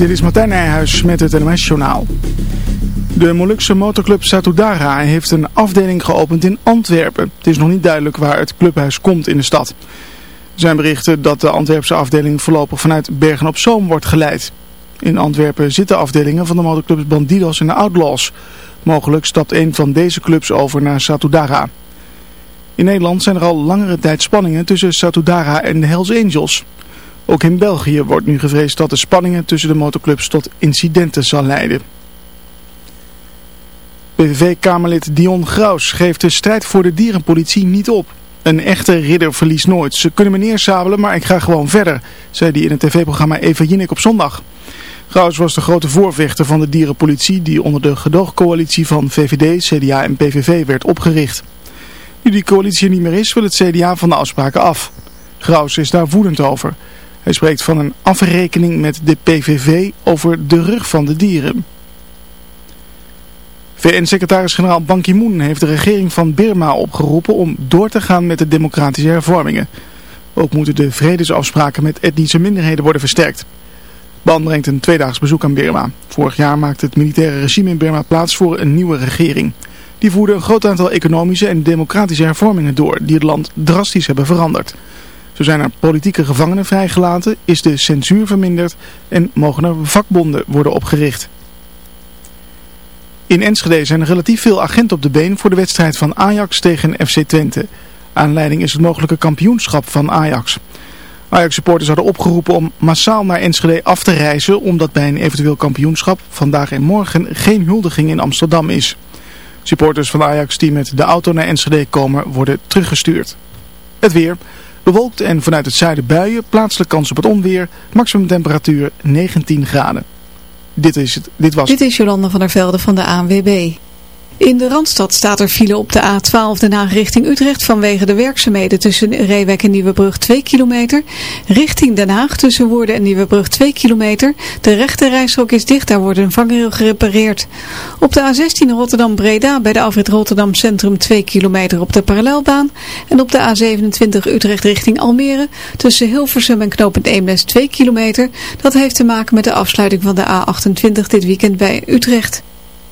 Dit is Martijn Nijhuis met het NMS-journaal. De Molukse motorclub Satudara heeft een afdeling geopend in Antwerpen. Het is nog niet duidelijk waar het clubhuis komt in de stad. Er zijn berichten dat de Antwerpse afdeling voorlopig vanuit Bergen-op-Zoom wordt geleid. In Antwerpen zitten afdelingen van de motorclubs Bandidos en Outlaws. Mogelijk stapt een van deze clubs over naar Satudara. In Nederland zijn er al langere tijd spanningen tussen Satudara en de Hells Angels... Ook in België wordt nu gevreesd dat de spanningen tussen de motorclubs tot incidenten zal leiden. PVV-kamerlid Dion Graus geeft de strijd voor de dierenpolitie niet op. Een echte ridder verliest nooit. Ze kunnen me neersabelen, maar ik ga gewoon verder, zei hij in het tv-programma Eva Jinek op zondag. Graus was de grote voorvechter van de dierenpolitie die onder de gedoogcoalitie van VVD, CDA en PVV werd opgericht. Nu die coalitie niet meer is, wil het CDA van de afspraken af. Graus is daar woedend over. Hij spreekt van een afrekening met de PVV over de rug van de dieren. VN-secretaris-generaal Ban Ki-moon heeft de regering van Birma opgeroepen om door te gaan met de democratische hervormingen. Ook moeten de vredesafspraken met etnische minderheden worden versterkt. Ban brengt een tweedaags bezoek aan Birma. Vorig jaar maakte het militaire regime in Birma plaats voor een nieuwe regering. Die voerde een groot aantal economische en democratische hervormingen door die het land drastisch hebben veranderd. Zo zijn er politieke gevangenen vrijgelaten, is de censuur verminderd en mogen er vakbonden worden opgericht. In Enschede zijn er relatief veel agenten op de been voor de wedstrijd van Ajax tegen FC Twente. Aanleiding is het mogelijke kampioenschap van Ajax. Ajax-supporters hadden opgeroepen om massaal naar Enschede af te reizen... omdat bij een eventueel kampioenschap vandaag en morgen geen huldiging in Amsterdam is. Supporters van Ajax die met de auto naar Enschede komen worden teruggestuurd. Het weer... Bewolkt en vanuit het zuiden buien, plaatselijk kans op het onweer, maximum temperatuur 19 graden. Dit, is het, dit was Dit is Jolanda van der Velde van de ANWB. In de Randstad staat er file op de A12 Den Haag richting Utrecht vanwege de werkzaamheden tussen Reewek en Nieuwebrug 2 kilometer. Richting Den Haag tussen Woerden en Nieuwebrug 2 kilometer. De rechte is dicht, daar wordt een vangrail gerepareerd. Op de A16 Rotterdam-Breda bij de afrit Rotterdam Centrum 2 kilometer op de parallelbaan. En op de A27 Utrecht richting Almere tussen Hilversum en Knopend Eemnes 2 kilometer. Dat heeft te maken met de afsluiting van de A28 dit weekend bij Utrecht.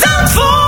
Zandvoort.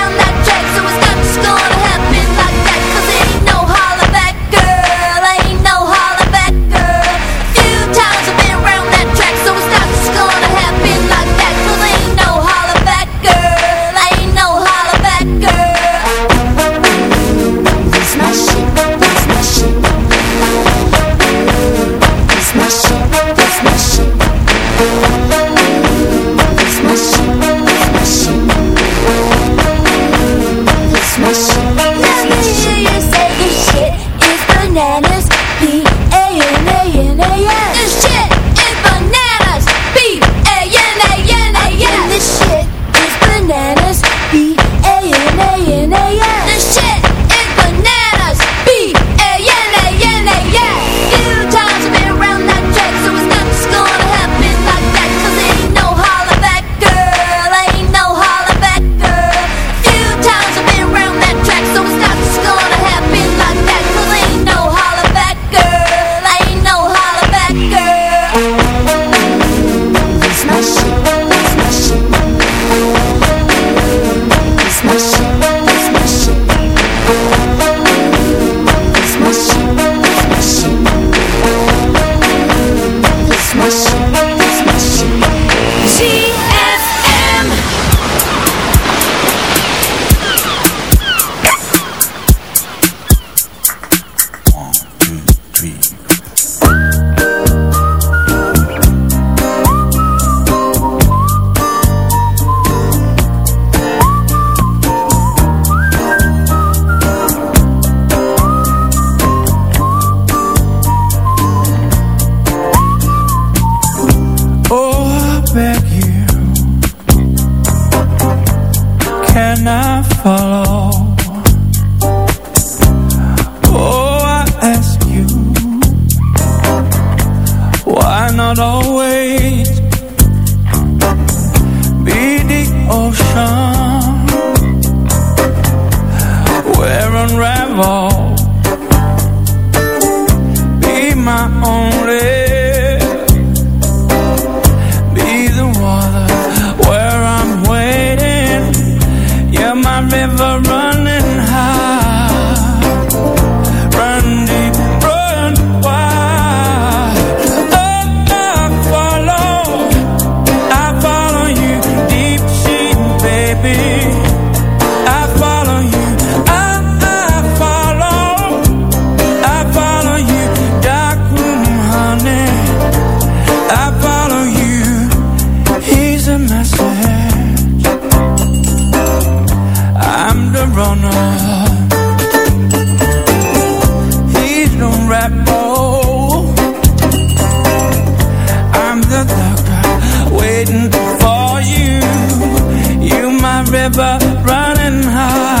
running high.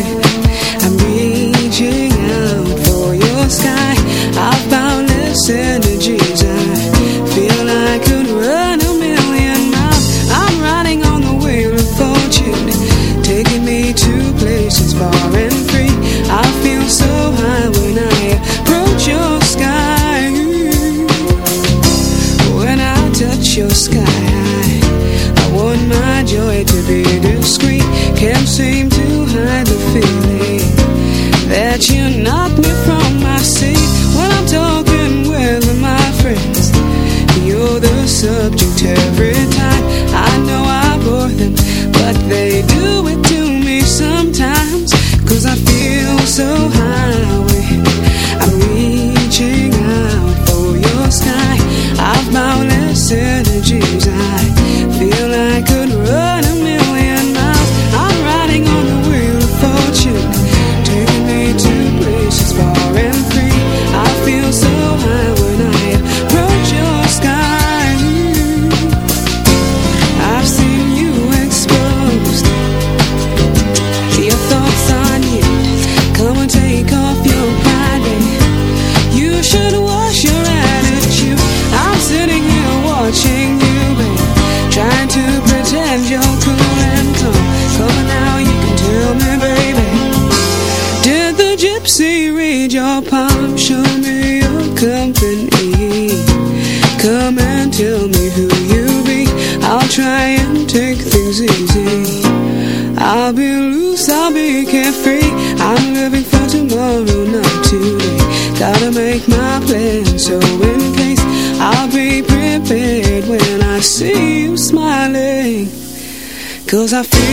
I feel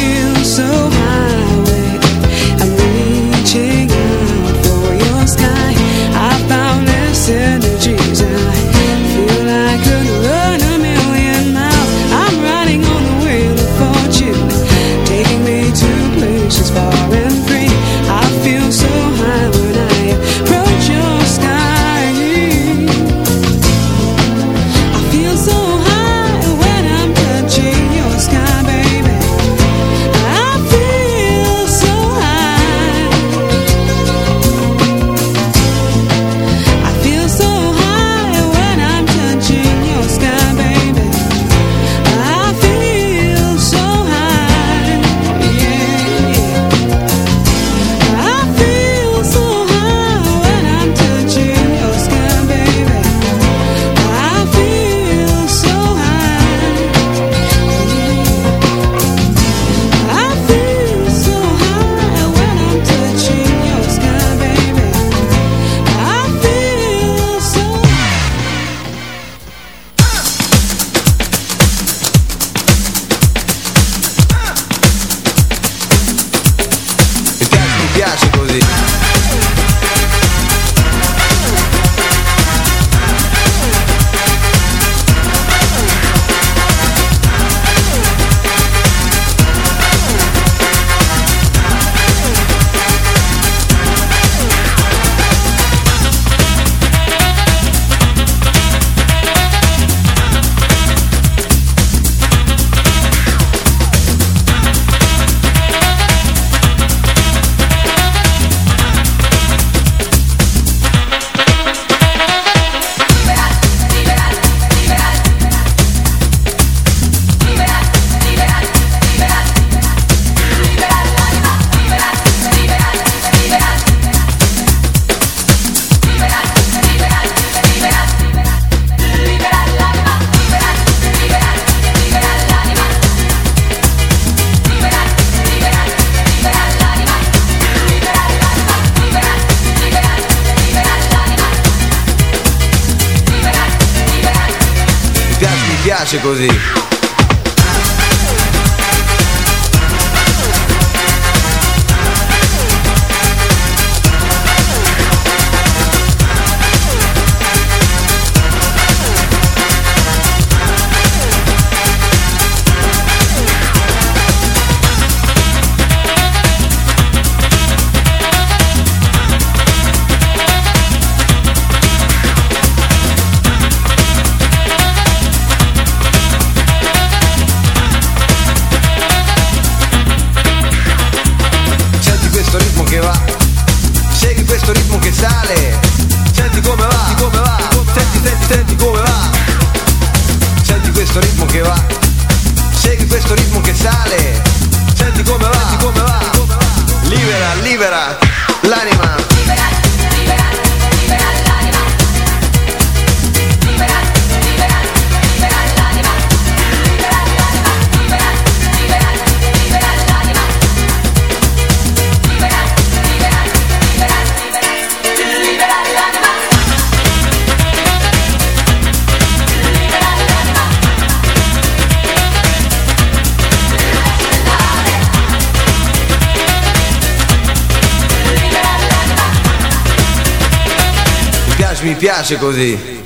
piace, mi piace così.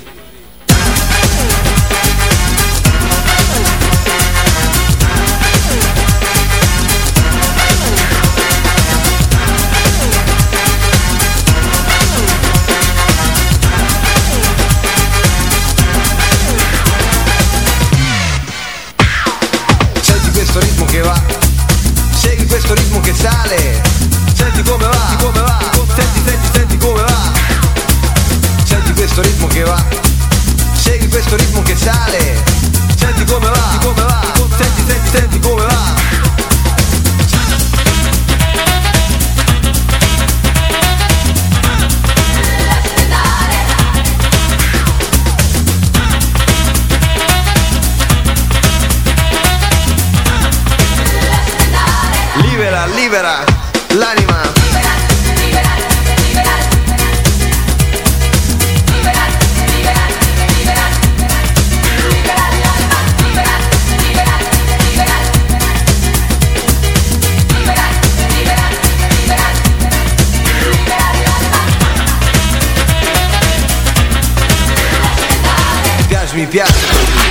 Mi piace.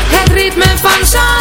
Het ritme van Zandvoort.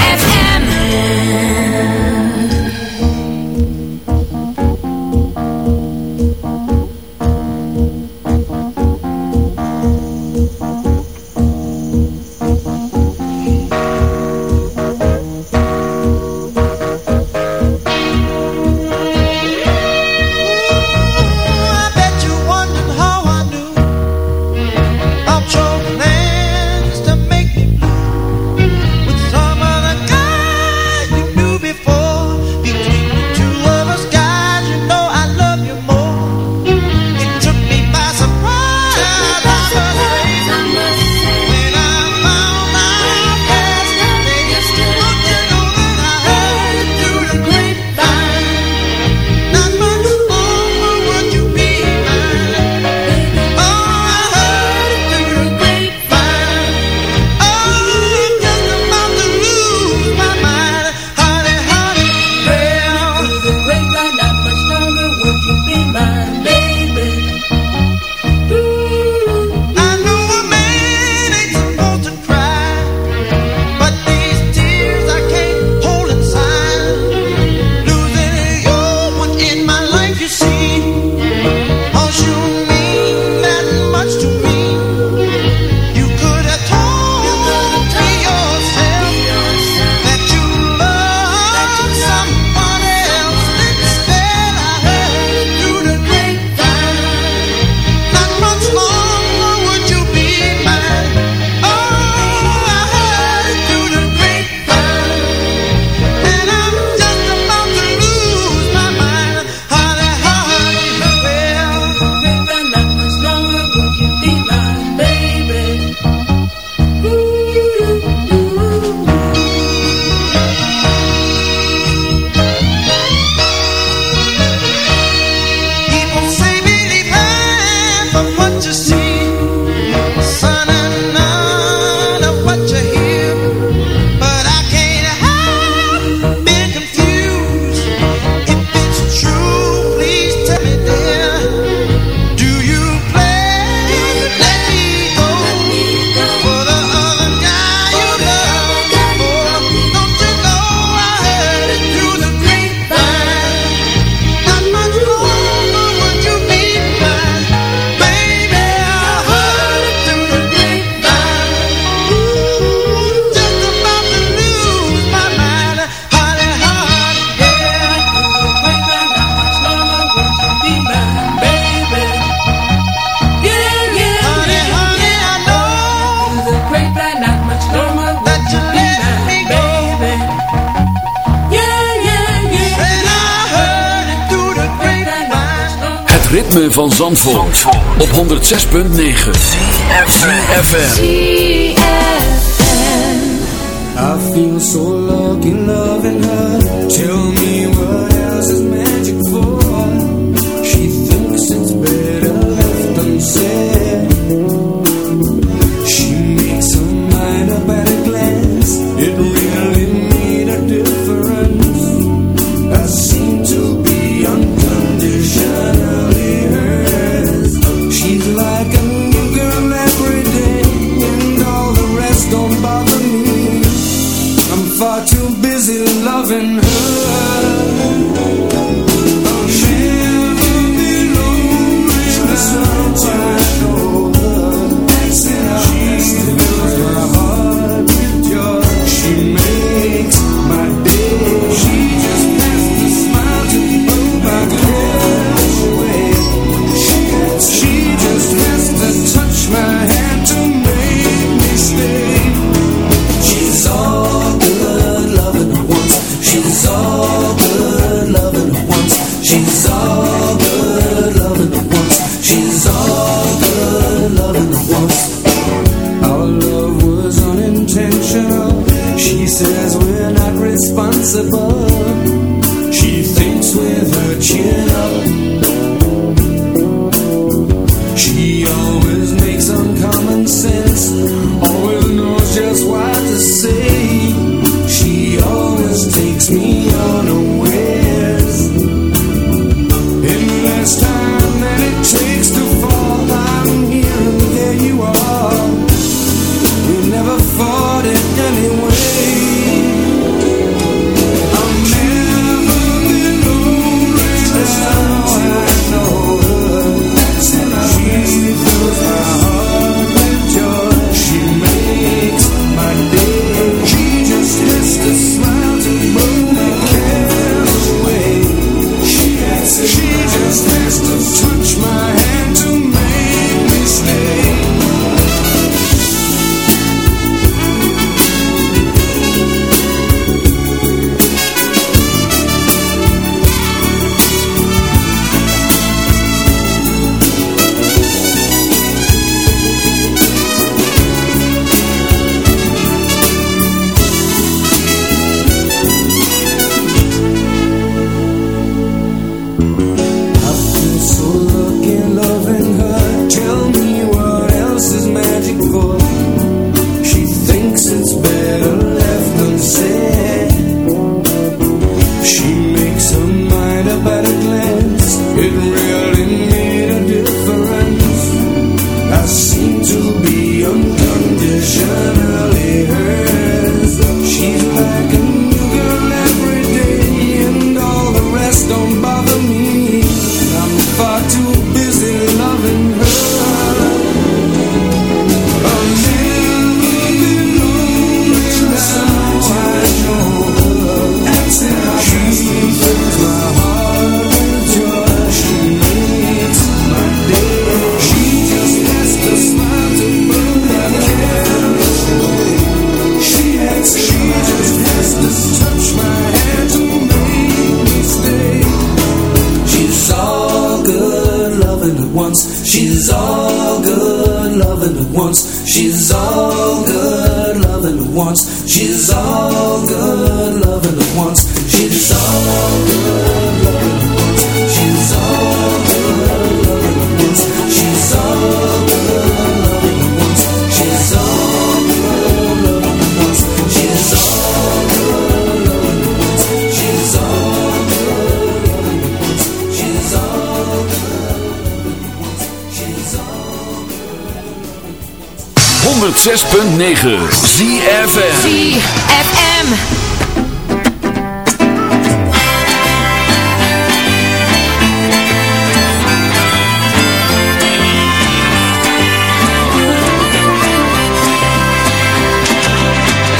106.9 ZFM ZFM.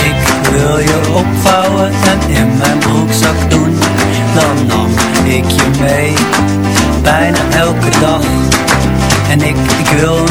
Ik wil je opvouwen en in mijn broekzak doen. Dan nam ik je mee, bijna elke dag. En ik, ik wil een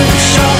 to show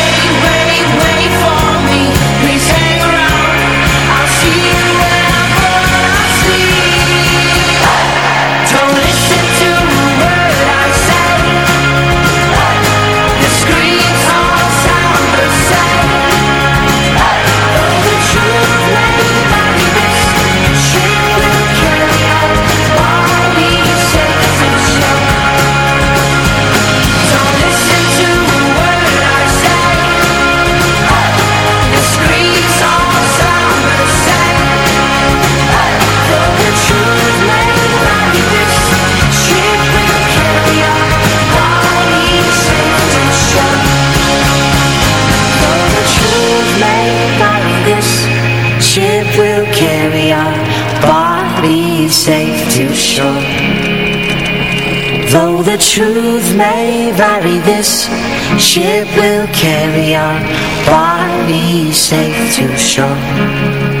safe to shore Though the truth may vary This ship will carry on. Why be safe to shore